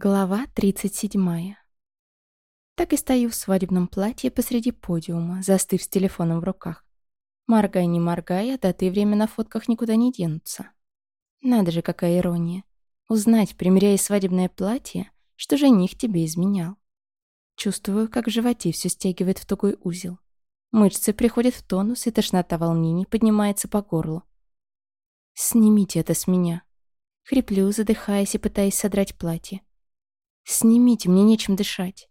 Глава 37. Так и стою в свадебном платье посреди подиума, застыв с телефоном в руках. Моргай, не моргай, а даты и время на фотках никуда не денутся. Надо же, какая ирония. Узнать, примеряя свадебное платье, что жених тебе изменял. Чувствую, как в животе все стягивает в тугой узел. Мышцы приходят в тонус, и тошнота волнений поднимается по горлу. «Снимите это с меня». Хриплю, задыхаясь и пытаясь содрать платье. «Снимите, мне нечем дышать».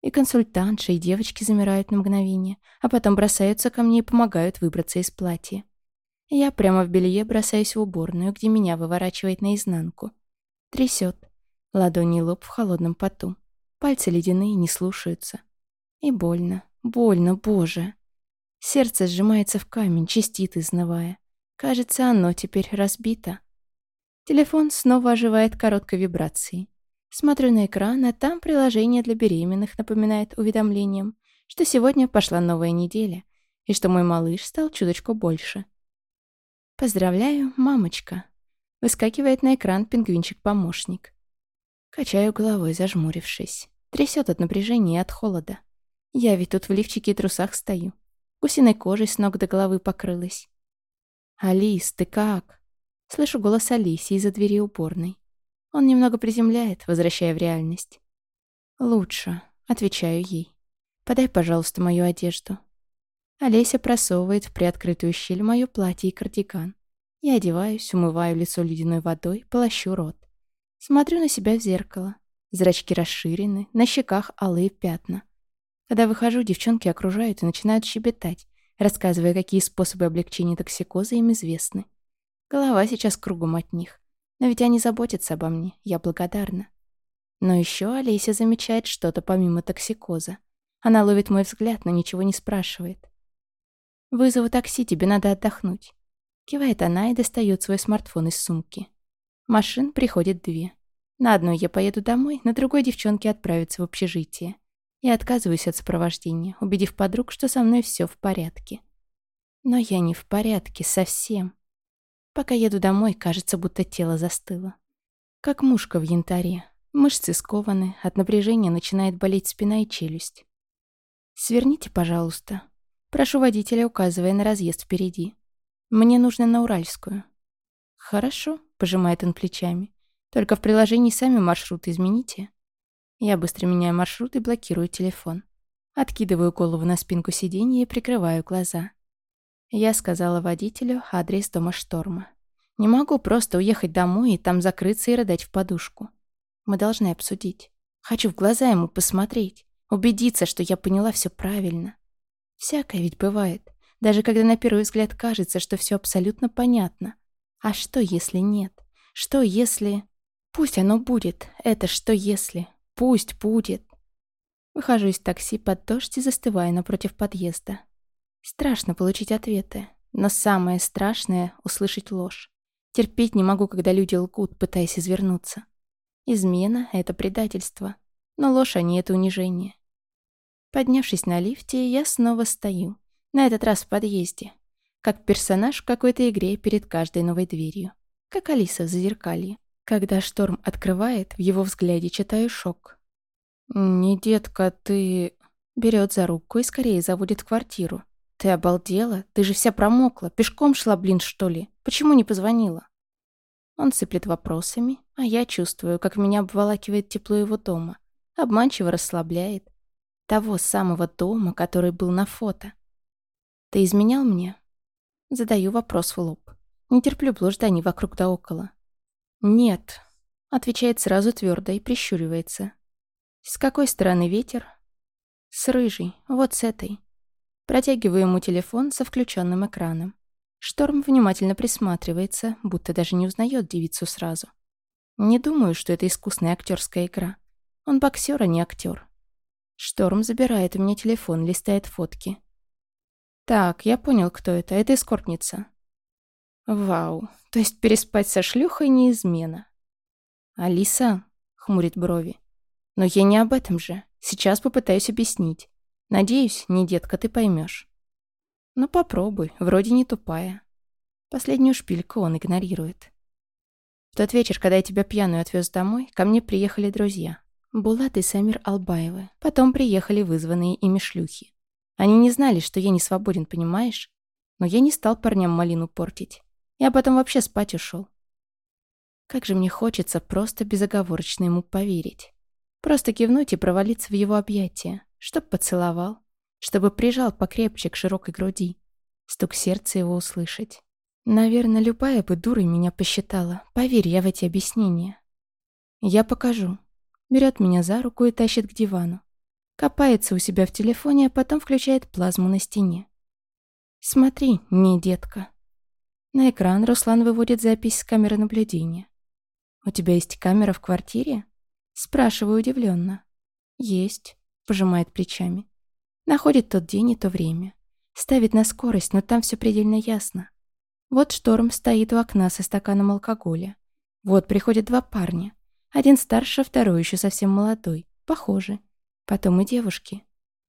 И консультантша, и девочки замирают на мгновение, а потом бросаются ко мне и помогают выбраться из платья. Я прямо в белье бросаюсь в уборную, где меня выворачивает наизнанку. Трясет. Ладони и лоб в холодном поту. Пальцы ледяные, не слушаются. И больно, больно, боже. Сердце сжимается в камень, чистит, изнывая. Кажется, оно теперь разбито. Телефон снова оживает короткой вибрацией. Смотрю на экран, а там приложение для беременных напоминает уведомлением, что сегодня пошла новая неделя и что мой малыш стал чуточку больше. «Поздравляю, мамочка!» Выскакивает на экран пингвинчик-помощник. Качаю головой, зажмурившись. Трясет от напряжения и от холода. Я ведь тут в лифчике и трусах стою. Гусиной кожей с ног до головы покрылась. «Алис, ты как?» Слышу голос Алиси из-за двери уборной. Он немного приземляет, возвращая в реальность. «Лучше», — отвечаю ей. «Подай, пожалуйста, мою одежду». Олеся просовывает в приоткрытую щель мое платье и кардиган. Я одеваюсь, умываю лицо ледяной водой, полощу рот. Смотрю на себя в зеркало. Зрачки расширены, на щеках алые пятна. Когда выхожу, девчонки окружают и начинают щебетать, рассказывая, какие способы облегчения токсикоза им известны. Голова сейчас кругом от них. Но ведь они заботятся обо мне, я благодарна. Но еще Олеся замечает что-то помимо токсикоза. Она ловит мой взгляд, но ничего не спрашивает. «Вызову такси, тебе надо отдохнуть». Кивает она и достает свой смартфон из сумки. Машин приходит две. На одной я поеду домой, на другой девчонки отправятся в общежитие. Я отказываюсь от сопровождения, убедив подруг, что со мной все в порядке. Но я не в порядке совсем. Пока еду домой, кажется, будто тело застыло. Как мушка в янтаре. Мышцы скованы, от напряжения начинает болеть спина и челюсть. «Сверните, пожалуйста». Прошу водителя, указывая на разъезд впереди. «Мне нужно на Уральскую». «Хорошо», — пожимает он плечами. «Только в приложении сами маршрут измените». Я быстро меняю маршрут и блокирую телефон. Откидываю голову на спинку сиденья и прикрываю глаза. Я сказала водителю адрес дома Шторма. Не могу просто уехать домой и там закрыться и рыдать в подушку. Мы должны обсудить. Хочу в глаза ему посмотреть, убедиться, что я поняла все правильно. Всякое ведь бывает, даже когда на первый взгляд кажется, что все абсолютно понятно. А что, если нет? Что, если... Пусть оно будет, это что, если... Пусть будет. Выхожу из такси под дождь и застываю напротив подъезда. Страшно получить ответы, но самое страшное — услышать ложь. Терпеть не могу, когда люди лгут, пытаясь извернуться. Измена — это предательство, но ложь, не это унижение. Поднявшись на лифте, я снова стою, на этот раз в подъезде, как персонаж в какой-то игре перед каждой новой дверью, как Алиса в зазеркалье. Когда шторм открывает, в его взгляде читаю шок. «Не, детка, ты...» Берет за руку и скорее заводит в квартиру, «Ты обалдела? Ты же вся промокла. Пешком шла, блин, что ли? Почему не позвонила?» Он сыплет вопросами, а я чувствую, как меня обволакивает тепло его дома. Обманчиво расслабляет. Того самого дома, который был на фото. «Ты изменял мне?» Задаю вопрос в лоб. Не терплю блужданий вокруг да около. «Нет», — отвечает сразу твердо и прищуривается. «С какой стороны ветер?» «С рыжей, вот с этой». Протягиваю ему телефон со включенным экраном. Шторм внимательно присматривается, будто даже не узнает девицу сразу. Не думаю, что это искусная актерская игра. Он боксер, а не актер. Шторм забирает у меня телефон, листает фотки. Так, я понял, кто это. Это эскортница. Вау, то есть переспать со шлюхой не измена. Алиса, хмурит брови. Но я не об этом же. Сейчас попытаюсь объяснить. Надеюсь, не детка, ты поймешь. Ну попробуй, вроде не тупая. Последнюю шпильку он игнорирует. тот вечер, когда я тебя пьяную отвез домой, ко мне приехали друзья. Булат и Самир Албаевы. Потом приехали вызванные ими шлюхи. Они не знали, что я не свободен, понимаешь? Но я не стал парням малину портить. Я потом вообще спать ушел. Как же мне хочется просто безоговорочно ему поверить. Просто кивнуть и провалиться в его объятия, чтоб поцеловал, чтобы прижал покрепче к широкой груди, стук сердца его услышать. Наверное, любая бы дурой меня посчитала, поверь я в эти объяснения. Я покажу. Берет меня за руку и тащит к дивану. Копается у себя в телефоне, а потом включает плазму на стене. Смотри, не детка. На экран Руслан выводит запись с камеры наблюдения. «У тебя есть камера в квартире?» Спрашиваю удивленно. «Есть», — пожимает плечами. Находит тот день и то время. Ставит на скорость, но там все предельно ясно. Вот шторм стоит у окна со стаканом алкоголя. Вот приходят два парня. Один старше, второй еще совсем молодой. Похожи. Потом и девушки.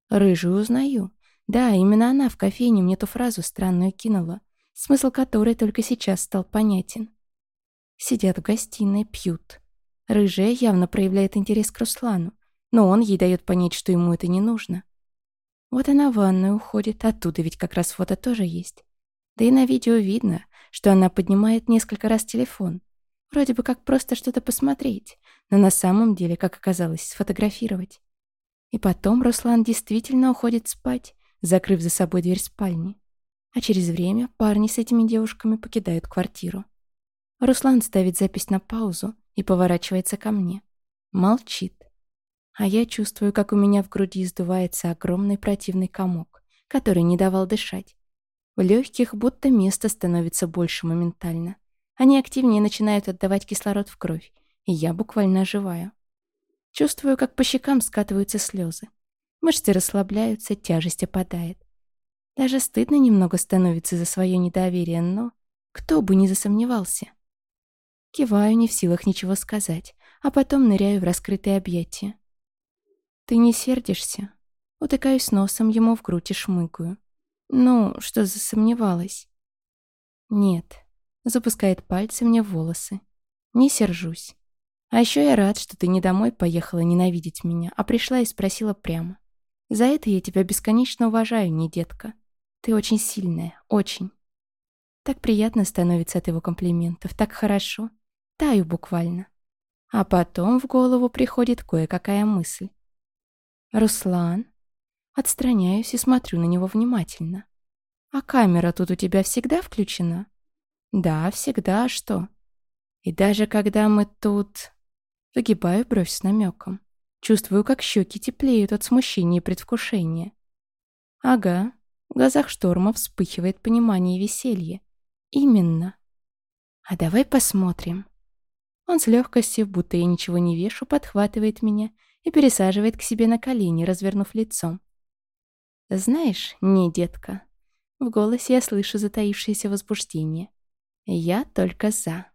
Рыжую узнаю. Да, именно она в кофейне мне ту фразу странную кинула, смысл которой только сейчас стал понятен. Сидят в гостиной, пьют. Рыжая явно проявляет интерес к Руслану, но он ей дает понять, что ему это не нужно. Вот она в ванную уходит, оттуда ведь как раз фото тоже есть. Да и на видео видно, что она поднимает несколько раз телефон. Вроде бы как просто что-то посмотреть, но на самом деле, как оказалось, сфотографировать. И потом Руслан действительно уходит спать, закрыв за собой дверь спальни. А через время парни с этими девушками покидают квартиру. Руслан ставит запись на паузу и поворачивается ко мне. Молчит. А я чувствую, как у меня в груди сдувается огромный противный комок, который не давал дышать. В легких будто место становится больше моментально. Они активнее начинают отдавать кислород в кровь, и я буквально оживаю. Чувствую, как по щекам скатываются слезы. Мышцы расслабляются, тяжесть опадает. Даже стыдно немного становится за свое недоверие, но кто бы не засомневался. Киваю, не в силах ничего сказать, а потом ныряю в раскрытые объятия. «Ты не сердишься?» Утыкаюсь носом ему в грудь и шмыгаю. Ну, что засомневалась? Нет. Запускает пальцы мне в волосы. Не сержусь. А еще я рад, что ты не домой поехала ненавидеть меня, а пришла и спросила прямо. За это я тебя бесконечно уважаю, не детка. Ты очень сильная, очень. Так приятно становится от его комплиментов, так хорошо. Таю буквально. А потом в голову приходит кое-какая мысль. «Руслан?» Отстраняюсь и смотрю на него внимательно. «А камера тут у тебя всегда включена?» «Да, всегда, а что?» «И даже когда мы тут...» Выгибаю бровь с намеком. Чувствую, как щеки теплеют от смущения и предвкушения. «Ага». В глазах шторма вспыхивает понимание и веселье. «Именно». «А давай посмотрим». Он с легкостью, будто я ничего не вешу, подхватывает меня и пересаживает к себе на колени, развернув лицом. «Знаешь, не, детка». В голосе я слышу затаившееся возбуждение. «Я только за».